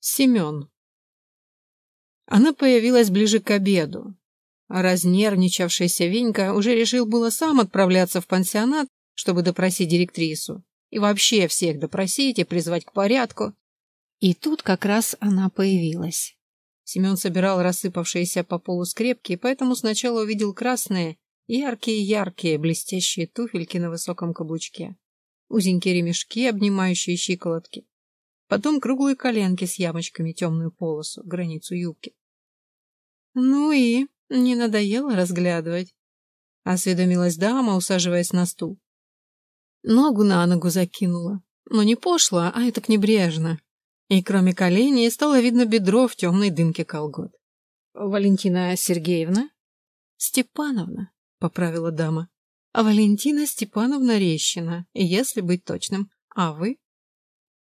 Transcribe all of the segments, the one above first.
Семен. Она появилась ближе к обеду. Разнервничавшийся Венька уже решил было сам отправляться в пансионат, чтобы допросить директрису. И вообще всех допросить и призвать к порядку. И тут как раз она появилась. Семен собирал рассыпавшиеся по полу скрепки, поэтому сначала увидел красные, яркие-яркие, блестящие туфельки на высоком каблучке, узенькие ремешки, обнимающие щиколотки, потом круглые коленки с ямочками, темную полосу, границу юбки. «Ну и не надоело разглядывать?» — осведомилась дама, усаживаясь на стул. Ногу на ногу закинула, но не пошло, а это к небрежно. И кроме коленей стало видно бедро в темной дымке колгот. «Валентина Сергеевна?» «Степановна», — поправила дама. «А Валентина Степановна Рещина, если быть точным. А вы?»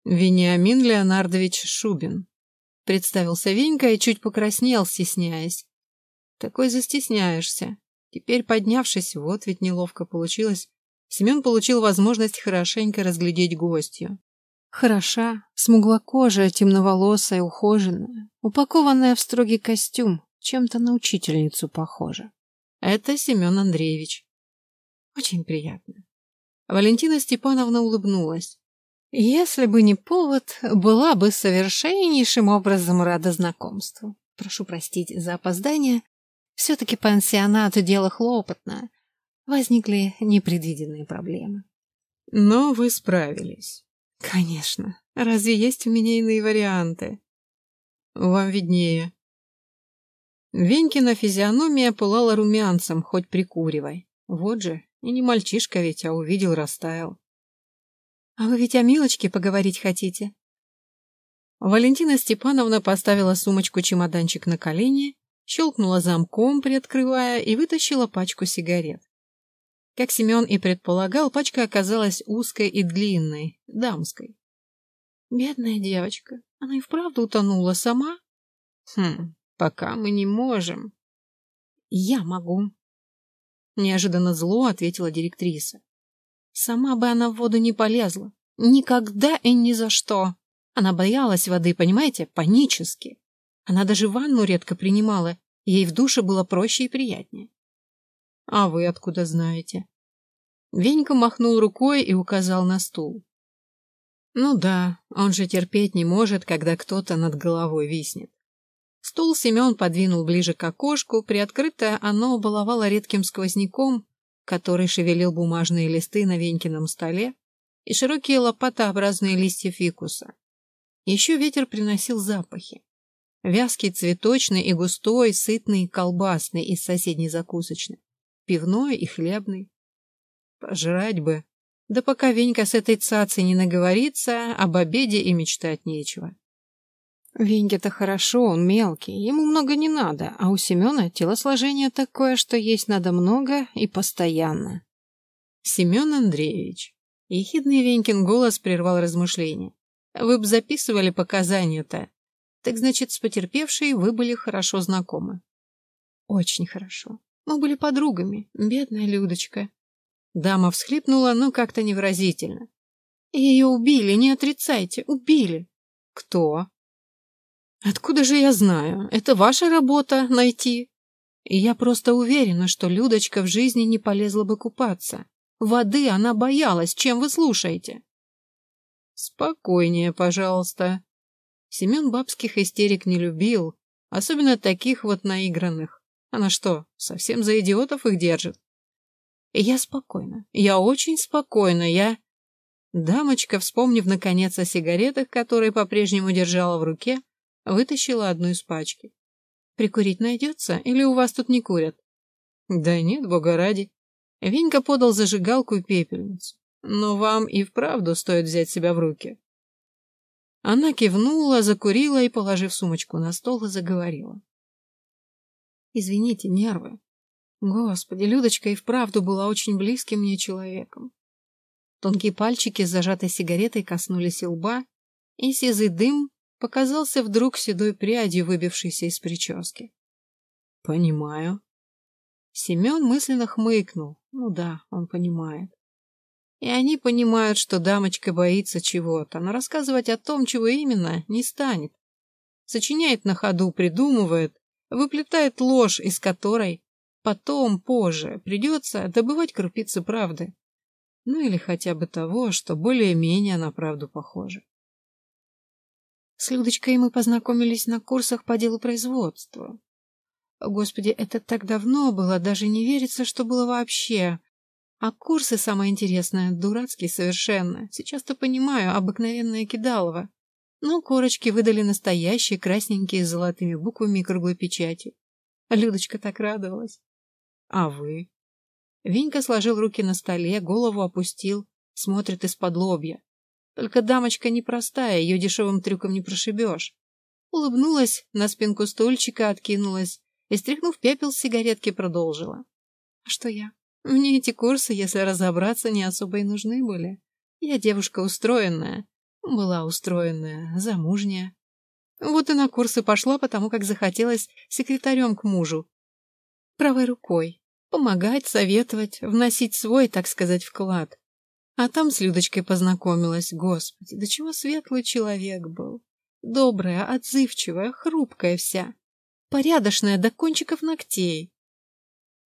«Вениамин Леонардович Шубин», — представился Венька и чуть покраснел, стесняясь. «Такой застесняешься. Теперь, поднявшись, вот ведь неловко получилось, Семен получил возможность хорошенько разглядеть гостью. Хороша, смуглокожая, темноволосая, ухоженная, упакованная в строгий костюм, чем-то на учительницу похожа. Это Семен Андреевич. Очень приятно. Валентина Степановна улыбнулась. Если бы не повод, была бы совершеннейшим образом рада знакомству. Прошу простить за опоздание. Все-таки пансионат — дело хлопотное. Возникли непредвиденные проблемы. Но вы справились. Конечно. Разве есть у меня иные варианты? Вам виднее. Венькина физиономия пылала румянцем, хоть прикуривай. Вот же, и не мальчишка ведь, а увидел, растаял. А вы ведь о Милочке поговорить хотите? Валентина Степановна поставила сумочку-чемоданчик на колени, щелкнула замком, приоткрывая, и вытащила пачку сигарет. Как Семен и предполагал, пачка оказалась узкой и длинной, дамской. Бедная девочка, она и вправду утонула сама? Хм, пока мы не можем. Я могу. Неожиданно зло ответила директриса. Сама бы она в воду не полезла. Никогда и ни за что. Она боялась воды, понимаете, панически. Она даже ванну редко принимала, ей в душе было проще и приятнее. А вы откуда знаете? Венька махнул рукой и указал на стул. Ну да, он же терпеть не может, когда кто-то над головой виснет. Стул Семен подвинул ближе к окошку, приоткрытое оно баловало редким сквозняком, который шевелил бумажные листы на Венькином столе и широкие лопатообразные листья фикуса. Еще ветер приносил запахи. Вязкий, цветочный и густой, сытный, колбасный из соседней закусочной, пивной и хлебный. Пожрать бы. Да пока Венька с этой цацей не наговорится, об обеде и мечтать нечего. Веньке-то хорошо, он мелкий, ему много не надо, а у Семена телосложение такое, что есть надо много и постоянно. Семен Андреевич. Ехидный Венькин голос прервал размышления. Вы б записывали показания-то. Так значит, с потерпевшей вы были хорошо знакомы. Очень хорошо. Мы были подругами, бедная Людочка. Дама всхлипнула, но как-то невыразительно. Ее убили, не отрицайте, убили. Кто? Откуда же я знаю? Это ваша работа — найти. И я просто уверена, что Людочка в жизни не полезла бы купаться. Воды она боялась, чем вы слушаете? Спокойнее, пожалуйста. Семен бабских истерик не любил, особенно таких вот наигранных. Она что, совсем за идиотов их держит? Я спокойна, я очень спокойна, я... Дамочка, вспомнив наконец о сигаретах, которые по-прежнему держала в руке, Вытащила одну из пачки. «Прикурить найдется? Или у вас тут не курят?» «Да нет, бога ради». Венька подал зажигалку и пепельницу. «Но вам и вправду стоит взять себя в руки». Она кивнула, закурила и, положив сумочку на стол, заговорила. «Извините, нервы. Господи, Людочка и вправду была очень близким мне человеком. Тонкие пальчики с зажатой сигаретой коснулись лба, и сизый дым показался вдруг седой прядью, выбившейся из прически. «Понимаю». Семен мысленно хмыкнул. Ну да, он понимает. И они понимают, что дамочка боится чего-то, но рассказывать о том, чего именно, не станет. сочиняет на ходу, придумывает, выплетает ложь, из которой потом, позже, придется добывать крупицы правды. Ну или хотя бы того, что более-менее на правду похоже. С Людочкой мы познакомились на курсах по делу производства. Господи, это так давно было, даже не верится, что было вообще. А курсы, самое интересное, дурацкие совершенно. Сейчас-то понимаю, обыкновенное кидалово. Но корочки выдали настоящие, красненькие, с золотыми буквами и круглой печатью. Людочка так радовалась. А вы? Венька сложил руки на столе, голову опустил, смотрит из-под лобья. Только дамочка непростая, ее дешевым трюком не прошибешь. Улыбнулась, на спинку стульчика откинулась и, стряхнув пепел с сигаретки, продолжила. А что я? Мне эти курсы, если разобраться, не особо и нужны были. Я девушка устроенная. Была устроенная, замужняя. Вот и на курсы пошла, потому как захотелось секретарем к мужу. Правой рукой. Помогать, советовать, вносить свой, так сказать, вклад. А там с Людочкой познакомилась. Господи, до чего светлый человек был. Добрая, отзывчивая, хрупкая вся. Порядочная до кончиков ногтей.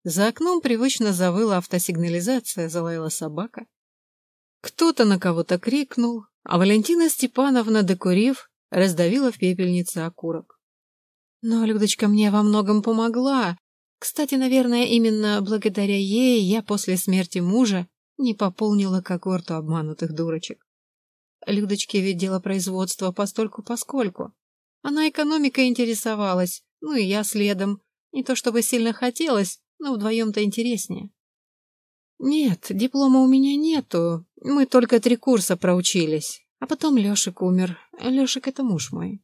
За окном привычно завыла автосигнализация, залаяла собака. Кто-то на кого-то крикнул, а Валентина Степановна, докурив, раздавила в пепельнице окурок. Но Людочка мне во многом помогла. Кстати, наверное, именно благодаря ей я после смерти мужа не пополнила когорту обманутых дурочек. Людочке ведь дело производства постольку-поскольку. Она экономикой интересовалась, ну и я следом. Не то чтобы сильно хотелось, но вдвоем-то интереснее. Нет, диплома у меня нету. Мы только три курса проучились. А потом Лешик умер. Лешик — это муж мой.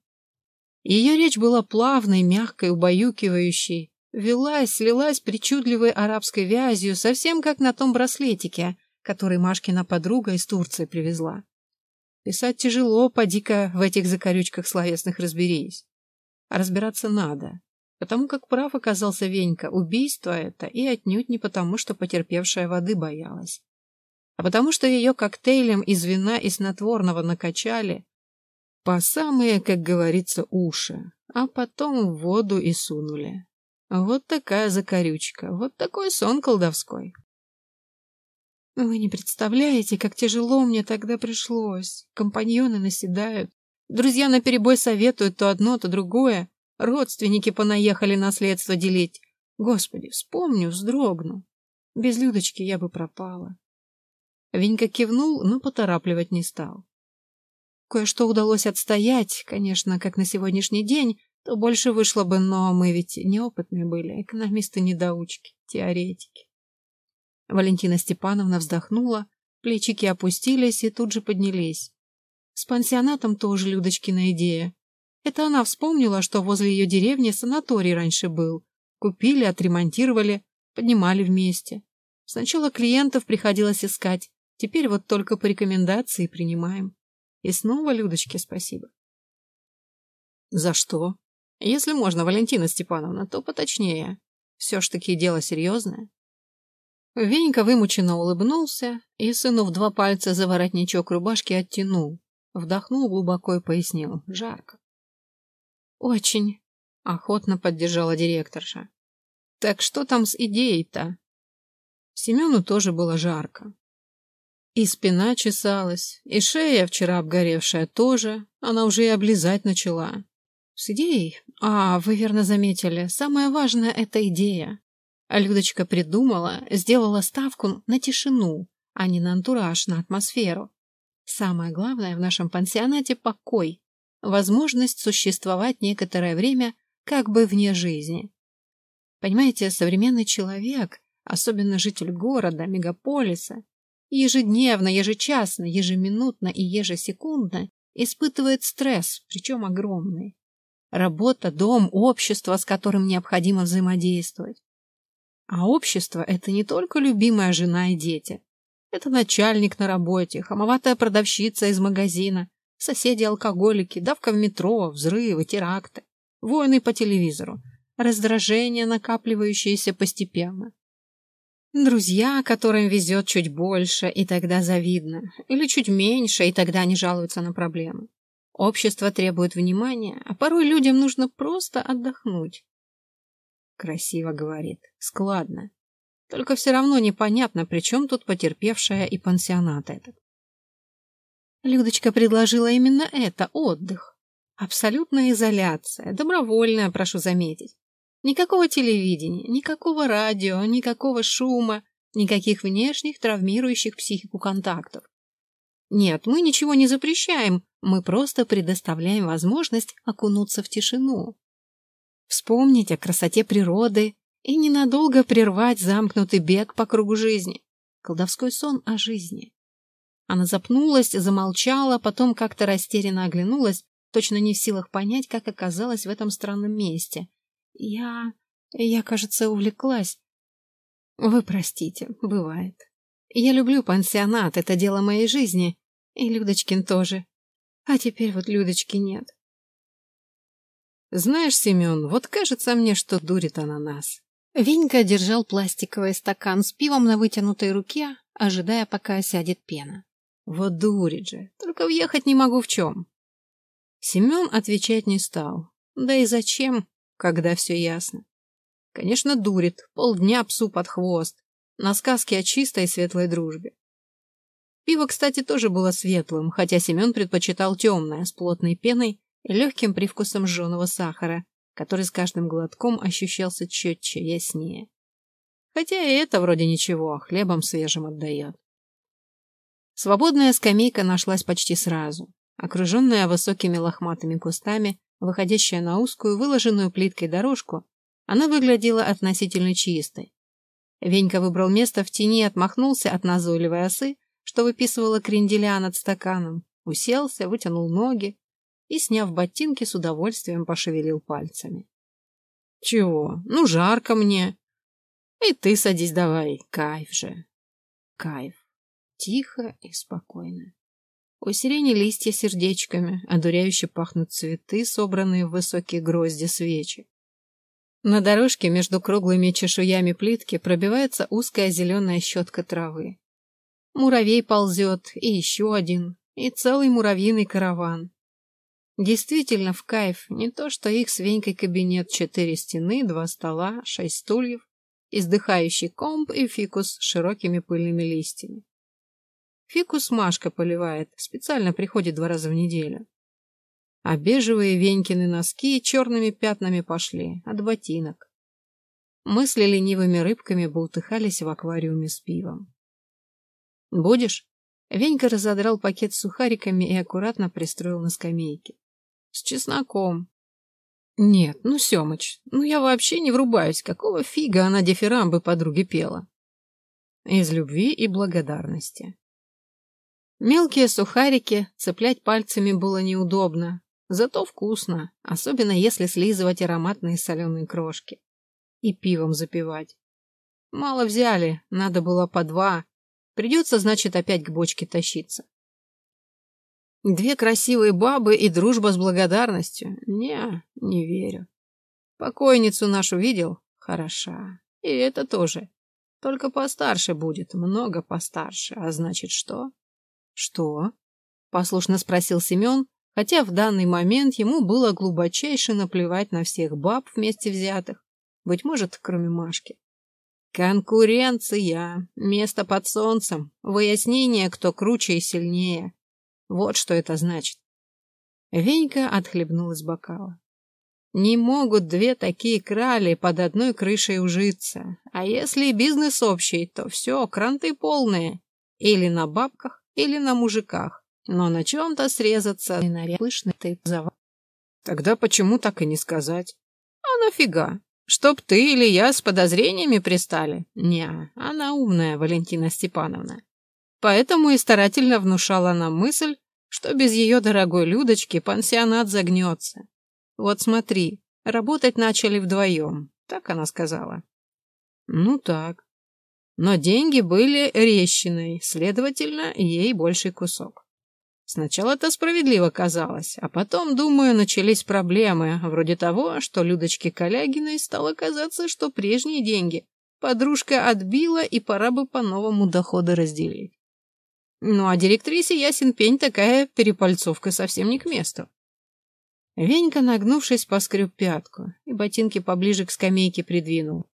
Ее речь была плавной, мягкой, убаюкивающей. Велась, слилась причудливой арабской вязью, совсем как на том браслетике, который Машкина подруга из Турции привезла. Писать тяжело, поди-ка в этих закорючках словесных разберись. А разбираться надо, потому как прав оказался Венька, убийство это, и отнюдь не потому, что потерпевшая воды боялась, а потому что ее коктейлем из вина и снотворного накачали по самые, как говорится, уши, а потом в воду и сунули. Вот такая закорючка, вот такой сон колдовской. Вы не представляете, как тяжело мне тогда пришлось. Компаньоны наседают. Друзья наперебой советуют то одно, то другое. Родственники понаехали наследство делить. Господи, вспомню, вздрогну. Без Людочки я бы пропала. Венька кивнул, но поторапливать не стал. Кое-что удалось отстоять, конечно, как на сегодняшний день, то больше вышло бы, но мы ведь неопытные были, экономисты-недоучки, теоретики. Валентина Степановна вздохнула, плечики опустились и тут же поднялись. С пансионатом тоже Людочкина идея. Это она вспомнила, что возле ее деревни санаторий раньше был. Купили, отремонтировали, поднимали вместе. Сначала клиентов приходилось искать, теперь вот только по рекомендации принимаем. И снова Людочке спасибо. За что? Если можно, Валентина Степановна, то поточнее. Все ж таки дело серьезное. Венька вымученно улыбнулся и, сынув два пальца за воротничок рубашки, оттянул. Вдохнул глубоко и пояснил. Жарко. «Очень», — охотно поддержала директорша. «Так что там с идеей-то?» Семену тоже было жарко. И спина чесалась, и шея, вчера обгоревшая, тоже. Она уже и облизать начала. С идеей? А, вы верно заметили, самое важное — это идея. А Людочка придумала, сделала ставку на тишину, а не на антураж, на атмосферу. Самое главное в нашем пансионате — покой, возможность существовать некоторое время как бы вне жизни. Понимаете, современный человек, особенно житель города, мегаполиса, ежедневно, ежечасно, ежеминутно и ежесекундно испытывает стресс, причем огромный. Работа, дом, общество, с которым необходимо взаимодействовать. А общество — это не только любимая жена и дети. Это начальник на работе, хамоватая продавщица из магазина, соседи-алкоголики, давка в метро, взрывы, теракты, войны по телевизору, раздражение, накапливающееся постепенно. Друзья, которым везет чуть больше, и тогда завидно, или чуть меньше, и тогда не жалуются на проблемы. Общество требует внимания, а порой людям нужно просто отдохнуть. Красиво говорит, складно. Только все равно непонятно, при чем тут потерпевшая и пансионат этот. Людочка предложила именно это — отдых. Абсолютная изоляция, добровольная, прошу заметить. Никакого телевидения, никакого радио, никакого шума, никаких внешних травмирующих психику контактов. Нет, мы ничего не запрещаем, мы просто предоставляем возможность окунуться в тишину. Вспомнить о красоте природы и ненадолго прервать замкнутый бег по кругу жизни. Колдовской сон о жизни. Она запнулась, замолчала, потом как-то растерянно оглянулась, точно не в силах понять, как оказалась в этом странном месте. Я... я, кажется, увлеклась. Вы простите, бывает. Я люблю пансионат, это дело моей жизни. И Людочкин тоже. А теперь вот Людочки нет. Знаешь, Семен, вот кажется мне, что дурит она нас. Венька держал пластиковый стакан с пивом на вытянутой руке, ожидая, пока осядет пена. Вот дурит же, только въехать не могу в чем. Семен отвечать не стал. Да и зачем, когда все ясно? Конечно, дурит, полдня псу под хвост, на сказке о чистой и светлой дружбе. Пиво, кстати, тоже было светлым, хотя Семен предпочитал темное, с плотной пеной легким привкусом жженого сахара, который с каждым глотком ощущался четче, яснее. Хотя и это вроде ничего, хлебом свежим отдает. Свободная скамейка нашлась почти сразу, окруженная высокими лохматыми кустами, выходящая на узкую, выложенную плиткой дорожку, она выглядела относительно чистой. Венька выбрал место в тени и отмахнулся от назойливой осы, что выписывала кренделя над стаканом, уселся, вытянул ноги и, сняв ботинки, с удовольствием пошевелил пальцами. — Чего? Ну, жарко мне. И ты садись давай, кайф же. Кайф. Тихо и спокойно. У сирени листья сердечками, одуряюще пахнут цветы, собранные в высокие грозди свечи. На дорожке между круглыми чешуями плитки пробивается узкая зеленая щетка травы. Муравей ползет, и еще один, и целый муравьиный караван. Действительно, в кайф, не то что их с Венькой кабинет, четыре стены, два стола, шесть стульев, издыхающий комп и фикус с широкими пыльными листьями. Фикус Машка поливает, специально приходит два раза в неделю. А бежевые Венькины носки черными пятнами пошли, от ботинок. Мысли ленивыми рыбками бултыхались в аквариуме с пивом. «Будешь?» Венька разодрал пакет с сухариками и аккуратно пристроил на скамейке. «С чесноком». «Нет, ну, Семыч, ну я вообще не врубаюсь, какого фига она дифирамбы подруге пела?» «Из любви и благодарности». Мелкие сухарики цеплять пальцами было неудобно, Зато вкусно, особенно если слизывать ароматные соленые крошки. И пивом запивать. Мало взяли, надо было по два. Придется, значит, опять к бочке тащиться. Две красивые бабы и дружба с благодарностью? Не, не верю. Покойницу нашу видел? Хороша. И это тоже. Только постарше будет, много постарше. А значит, что? Что? Послушно спросил Семен, хотя в данный момент ему было глубочайше наплевать на всех баб вместе взятых, быть может, кроме Машки. Конкуренция, место под солнцем, выяснение, кто круче и сильнее. Вот что это значит. Венька отхлебнул из бокала. Не могут две такие крали под одной крышей ужиться. А если бизнес общий, то все, кранты полные. Или на бабках, или на мужиках. Но на чем-то срезаться и на пышный ты завал. Тогда почему так и не сказать? А нафига? Чтоб ты или я с подозрениями пристали? Не, она умная, Валентина Степановна. Поэтому и старательно внушала нам мысль, что без ее дорогой Людочки пансионат загнется. Вот смотри, работать начали вдвоем, так она сказала. Ну так. Но деньги были рещиной, следовательно, ей больший кусок. Сначала это справедливо казалось, а потом, думаю, начались проблемы, вроде того, что Людочке Калягиной стало казаться, что прежние деньги подружка отбила, и пора бы по-новому доходы разделить. Ну, а директрисе ясен пень такая перепальцовка совсем не к месту. Венька, нагнувшись, поскреб пятку и ботинки поближе к скамейке придвинул.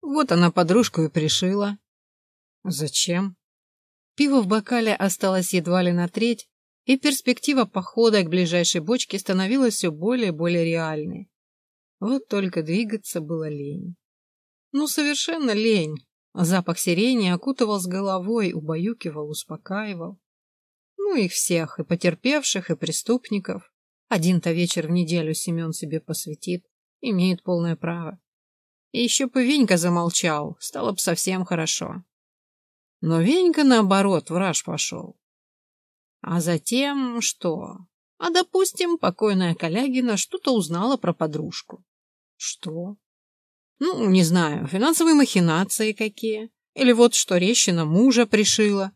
Вот она подружку и пришила. Зачем? Пиво в бокале осталось едва ли на треть, и перспектива похода к ближайшей бочке становилась все более и более реальной. Вот только двигаться было лень. Ну, совершенно лень. Запах сирени окутывал с головой, убаюкивал, успокаивал. Ну, их всех, и потерпевших, и преступников. Один-то вечер в неделю Семен себе посвятит, имеет полное право. И еще бы Венька замолчал, стало бы совсем хорошо. Но Венька, наоборот, враж пошел. А затем что? А, допустим, покойная Калягина что-то узнала про подружку. Что? Ну, не знаю, финансовые махинации какие. Или вот что Рещина мужа пришила.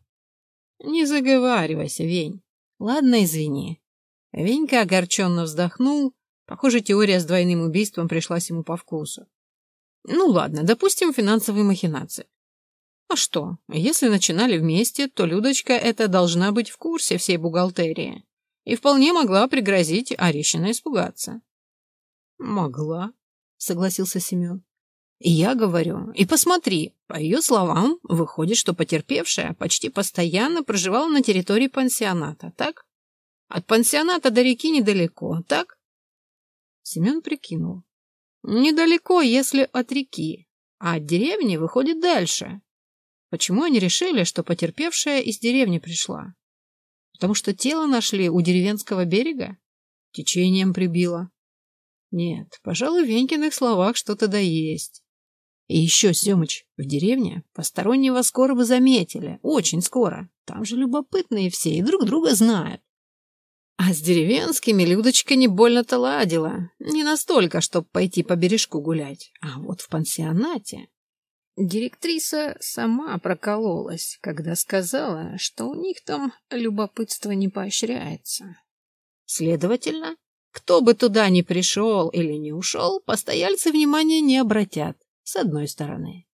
Не заговаривайся, Вень. Ладно, извини. Венька огорченно вздохнул. Похоже, теория с двойным убийством пришлась ему по вкусу. Ну ладно, допустим, финансовые махинации. А что, если начинали вместе, то Людочка эта должна быть в курсе всей бухгалтерии и вполне могла пригрозить Орещина испугаться. Могла, согласился Семен. Я говорю, и посмотри, по ее словам, выходит, что потерпевшая почти постоянно проживала на территории пансионата, так? От пансионата до реки недалеко, так? Семен прикинул. Недалеко, если от реки, а от деревни выходит дальше. Почему они решили, что потерпевшая из деревни пришла? Потому что тело нашли у деревенского берега? Течением прибило. Нет, пожалуй, в Венькиных словах что-то да есть. И еще, Семыч, в деревне постороннего скоро бы заметили. Очень скоро. Там же любопытные все и друг друга знают. А с деревенскими Людочка не больно-то ладила. Не настолько, чтобы пойти по бережку гулять. А вот в пансионате... Директриса сама прокололась, когда сказала, что у них там любопытство не поощряется. Следовательно, кто бы туда ни пришел или не ушел, постояльцы внимания не обратят, с одной стороны.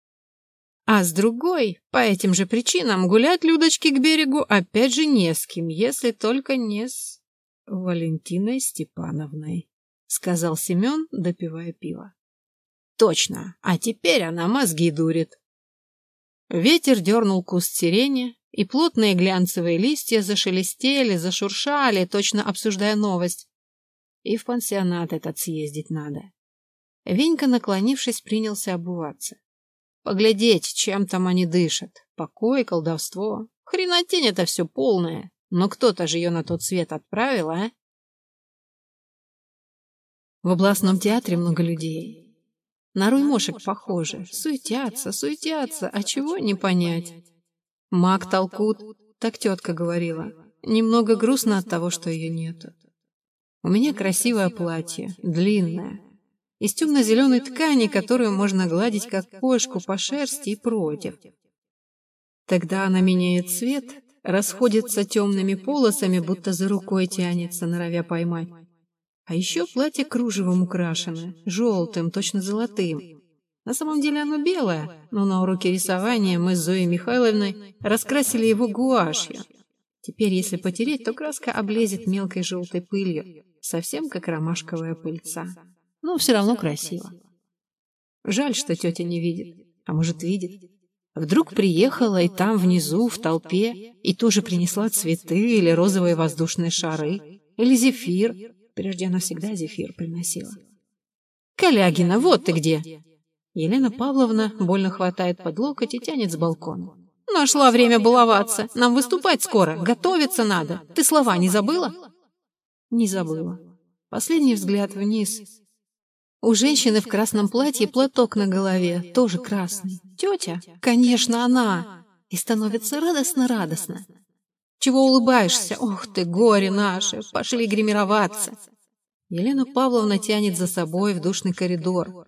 А с другой, по этим же причинам, гулять Людочки к берегу опять же не с кем, если только не с Валентиной Степановной, сказал Семен, допивая пиво. Точно, а теперь она мозги дурит. Ветер дернул куст сирени, и плотные глянцевые листья зашелестели, зашуршали, точно обсуждая новость. И в пансионат этот съездить надо. Венька, наклонившись, принялся обуваться. Поглядеть, чем там они дышат. Покой, колдовство. Хренотень это все полное. Но кто-то же ее на тот свет отправил, а? В областном театре много людей. На руймошек похожи. Суетятся, суетятся, а чего не понять. Маг толкут, так тетка говорила. Немного грустно от того, что ее нету. У меня красивое платье, длинное, из темно-зеленой ткани, которую можно гладить как кошку по шерсти и против. Тогда она меняет цвет, расходится темными полосами, будто за рукой тянется, норовя поймать. А еще платье кружевом украшено, желтым, точно золотым. На самом деле оно белое, но на уроке рисования мы с Зоей Михайловной раскрасили его гуашью. Теперь, если потереть, то краска облезет мелкой желтой пылью, совсем как ромашковая пыльца. Но все равно красиво. Жаль, что тетя не видит. А может, видит. Вдруг приехала и там внизу, в толпе, и тоже принесла цветы или розовые воздушные шары, или зефир, Прежде она всегда зефир приносила. «Калягина, вот ты где!» Елена Павловна больно хватает под локоть и тянет с балкона. «Нашла время баловаться. Нам выступать скоро. Готовиться надо. Ты слова не забыла?» Не забыла. Последний взгляд вниз. У женщины в красном платье платок на голове, тоже красный. Тетя? Конечно, она. И становится радостно-радостно. Чего улыбаешься? Ох ты, горе наше! Пошли гримироваться!» Елена Павловна тянет за собой в душный коридор.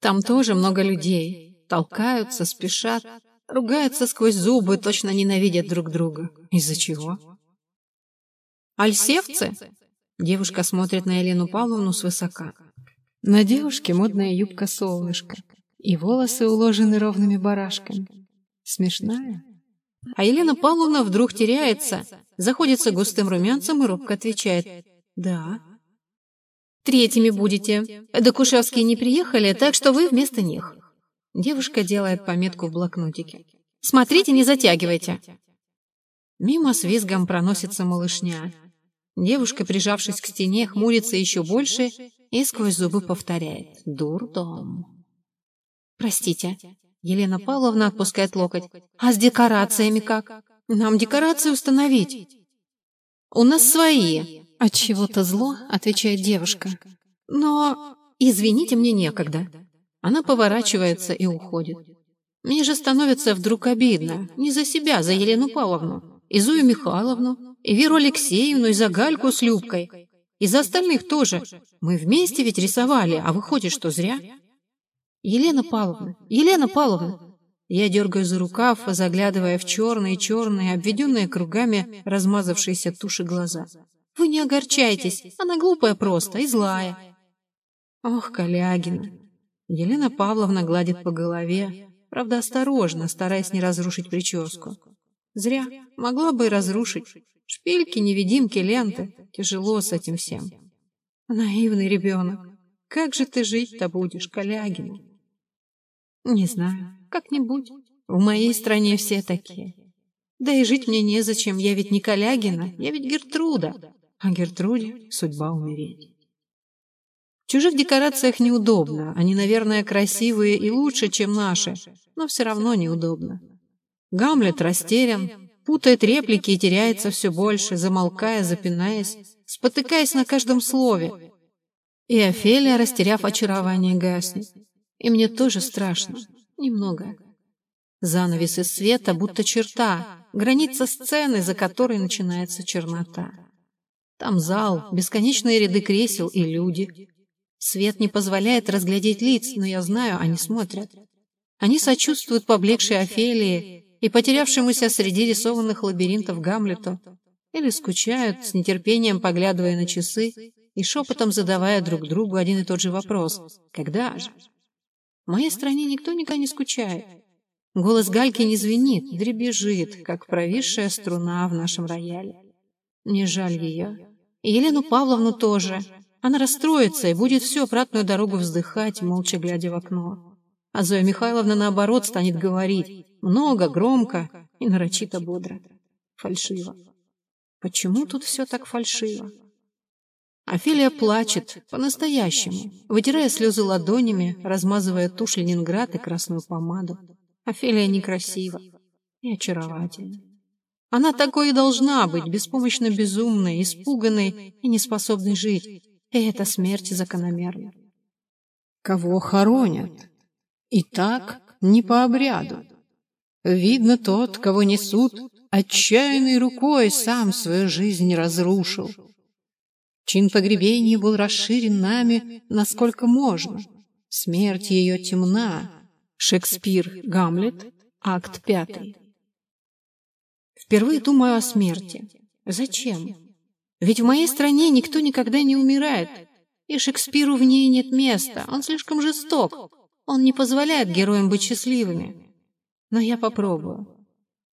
Там тоже много людей. Толкаются, спешат, ругаются сквозь зубы, точно ненавидят друг друга. Из-за чего? «Альсевцы?» Девушка смотрит на Елену Павловну свысока. На девушке модная юбка-солнышко, и волосы уложены ровными барашками. Смешная? А Елена Павловна вдруг теряется, заходится густым румянцем и робко отвечает «Да». «Третьими будете. Докушевские не приехали, так что вы вместо них». Девушка делает пометку в блокнотике. «Смотрите, не затягивайте». Мимо с визгом проносится малышня. Девушка, прижавшись к стене, хмурится еще больше и сквозь зубы повторяет «Дурдом». «Простите». Елена Павловна отпускает локоть. «А с декорациями как? Нам декорации установить». «У нас свои». От чего то зло, отвечает девушка. «Но, извините, мне некогда». Она поворачивается и уходит. Мне же становится вдруг обидно. Не за себя, за Елену Павловну, и Зою Михайловну, и Веру Алексеевну, и за Гальку с Любкой. И за остальных тоже. Мы вместе ведь рисовали, а выходит, что зря. Елена Павловна, Елена Павловна. Я дергаю за рукав, заглядывая в черные-черные, обведенные кругами размазавшиеся туши глаза. Вы не огорчайтесь, она глупая просто и злая. Ох, Калягина. Елена Павловна гладит по голове, правда, осторожно, стараясь не разрушить прическу. Зря, могла бы и разрушить. Шпильки, невидимки, ленты. Тяжело с этим всем. Наивный ребенок. Как же ты жить-то будешь, Калягина? Не знаю, как-нибудь. В моей стране все такие. Да и жить мне незачем, я ведь не Калягина, я ведь Гертруда. А Гертруде судьба умереть. В чужих декорациях неудобно. Они, наверное, красивые и лучше, чем наши, но все равно неудобно. Гамлет растерян, путает реплики и теряется все больше, замолкая, запинаясь, спотыкаясь на каждом слове. И Офелия, растеряв очарование, гаснет. И мне тоже страшно. Немного. Занавес из света, будто черта, граница сцены, за которой начинается чернота. Там зал, бесконечные ряды кресел и люди. Свет не позволяет разглядеть лиц, но я знаю, они смотрят. Они сочувствуют поблекшей Офелии и потерявшемуся среди рисованных лабиринтов Гамлету, или скучают, с нетерпением поглядывая на часы и шепотом задавая друг другу один и тот же вопрос «Когда же?». В моей стране никто никогда не скучает. Голос Гальки не звенит, дребезжит, как провисшая струна в нашем рояле. Мне жаль ее. И Елену Павловну тоже. Она расстроится и будет всю обратную дорогу вздыхать, молча глядя в окно. А Зоя Михайловна, наоборот, станет говорить много, громко и нарочито бодро. Фальшиво. Почему тут все так фальшиво? Офелия плачет, по-настоящему, вытирая слезы ладонями, размазывая тушь Ленинград и красную помаду. Офелия некрасива и очаровательна. Она такой и должна быть, беспомощно безумной, испуганной и неспособной жить. И эта смерть закономерна. Кого хоронят? И так не по обряду. Видно, тот, кого несут, отчаянной рукой сам свою жизнь разрушил. Чин погребения был расширен нами, насколько можно. Смерть ее темна. Шекспир, Гамлет, акт пятый. Впервые думаю о смерти. Зачем? Ведь в моей стране никто никогда не умирает. И Шекспиру в ней нет места. Он слишком жесток. Он не позволяет героям быть счастливыми. Но я попробую.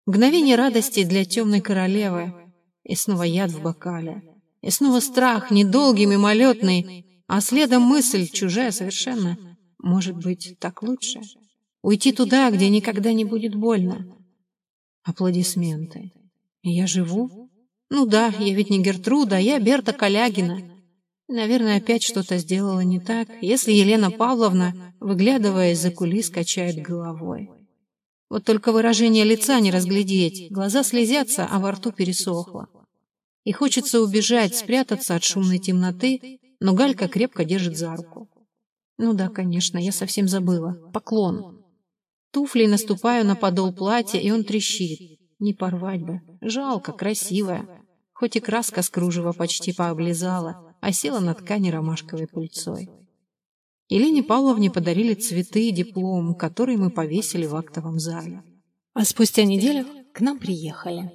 Мгновение радости для темной королевы. И снова яд в бокале. И снова страх, недолгий, мимолетный, а следом мысль, чужая совершенно. Может быть, так лучше? Уйти туда, где никогда не будет больно. Аплодисменты. Я живу? Ну да, я ведь не Гертруда, я Берта Калягина. Наверное, опять что-то сделала не так, если Елена Павловна, выглядывая из-за кулис, качает головой. Вот только выражение лица не разглядеть, глаза слезятся, а во рту пересохло. И хочется убежать, спрятаться от шумной темноты, но Галька крепко держит за руку. Ну да, конечно, я совсем забыла. Поклон. Туфлей наступаю на подол платья, и он трещит. Не порвать бы. Жалко, красивая. Хоть и краска с кружева почти пооблизала, а села на ткани ромашковой пыльцой. Елене Павловне подарили цветы и диплом, который мы повесили в актовом зале. А спустя неделю к нам приехали.